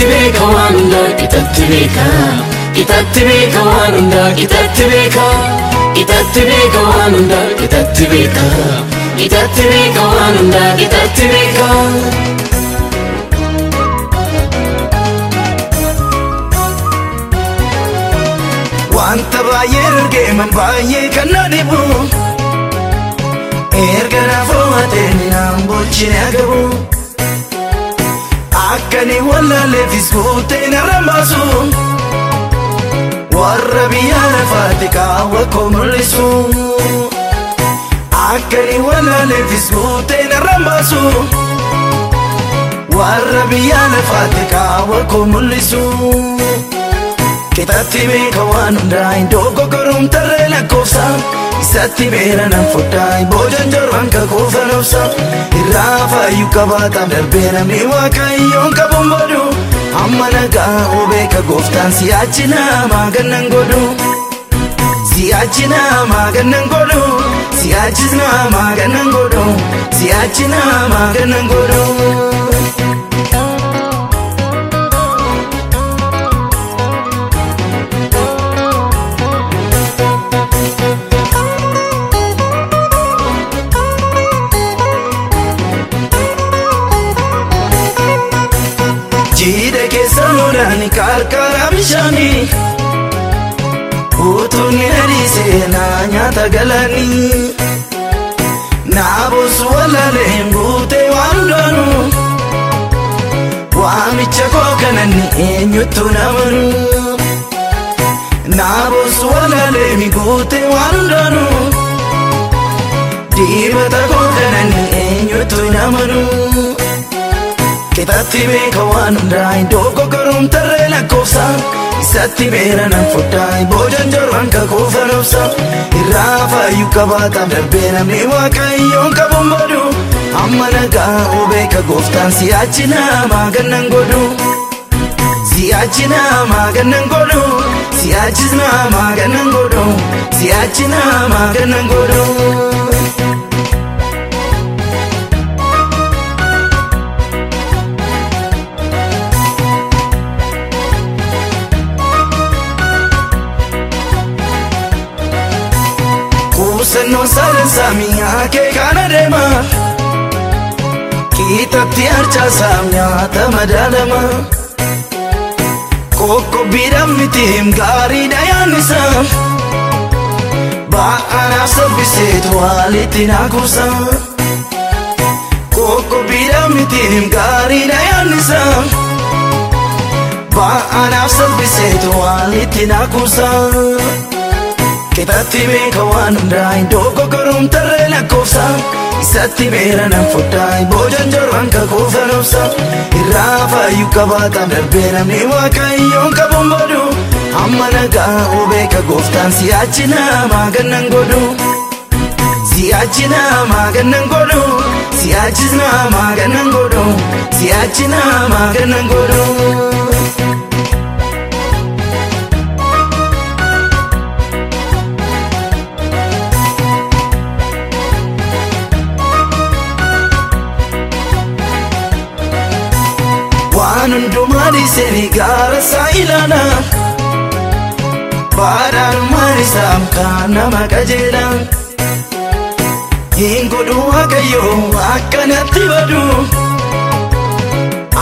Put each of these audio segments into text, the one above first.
hundaa qixatti beeka qixatti beeka waan hundaa qixatti beeka qixatti beeka waan hundaa qixatti beeka qixatti beeka waan hundaa qixatti beeka. Wanta baay'ee ergeeman baay'ee kan na dhibu Erga na fo'ateen naan bulchine agabu Akkani wallaalleefis fuutee na rambaasu Warra biyya lafaatti kaawwa koo mul'isu Akkani wallaalleefis fuutee na rambaasu Warra biyya lafaatti kaawwa koo mul'isu Qixatti beeka waan hundaa iddoo goggoruun tarree lakkoofsa Isatti beera nan foddaa boojan jorban kakuufa nobsa Irraa faayyuu qabaataan darbee namni waaqayyoon qabuun godhu Amma nagaa beeka gooftaan si'achi namaa gannan godhu Si'achi namaa gannan godhu Si'achi namaa gannan godhu Si'achi namaa gannan godhu qarqara bishaanii Utuunni adiisee naa nyaata galanii Naa boosu walaaleen guutee waan hundaanuu Waamicha koo kananni eenyuttu namanu Naa boosu walaaleen guutee waan hundaanuu Dibata koo kananni eenyuttu namanu Qixatti beeka waan hundaa iddoo goggoruun tarree lakkoofsa Isatti beera nan foddaa boojan jorban kakuufa nobsa Irraa faayyuu qabaataan darbee namni waaqayyoon qabuun godhu Amma nagaa beeka gooftaan si'achi namaa gannan godhu Si'achi namaa gannan godhu Si'achis namaa gannan godhu Si'achi namaa gannan godhu Kuusannoon saalensaa mi'aa kee kana deema Kiitatti harcaasaa nyaata madaalama Qoqqobbiidhaan mitiim gaariidha yaannisa Ba'anaaf sabbiseetu walitti naa kuusa Qoqqobbiidhaan mitiim gaariidha yaannisa Ba'anaaf sabbiseetu walitti naa kuusa Qixatti beeka waan hundaa iddoo goggoruun tarree lakkoofsa Isatti beera nan foddaa boojan jorban kakuufa nobsa Irraa faayyuu qabaataan darbee namni waaqayyoon qabuun godhu Amma nagaa beeka gooftaan si'achi namaa gannan godhu Si'achi namaa gannan godhu Si'achis namaa gannan godhu Si'achi namaa gannan godhu Waan hundumaa dhiisanii gaara isaa ilaala Baadhaan isaa kan nama qajeela Hin godhu waaqayyo akkanatti badu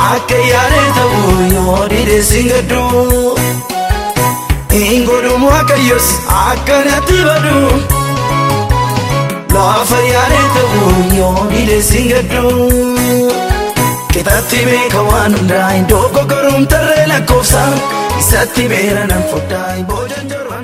Akka yaadee ta'u yoo dide sin gaddu Hin godhu waaqayyos akkanatti badu Lafa yaadee ta'u yoo dide sin gaddu Qixatti beeka waan hundaa iddoo goggoruun tarree lakkoofsa Isatti beera nan foddaa boojan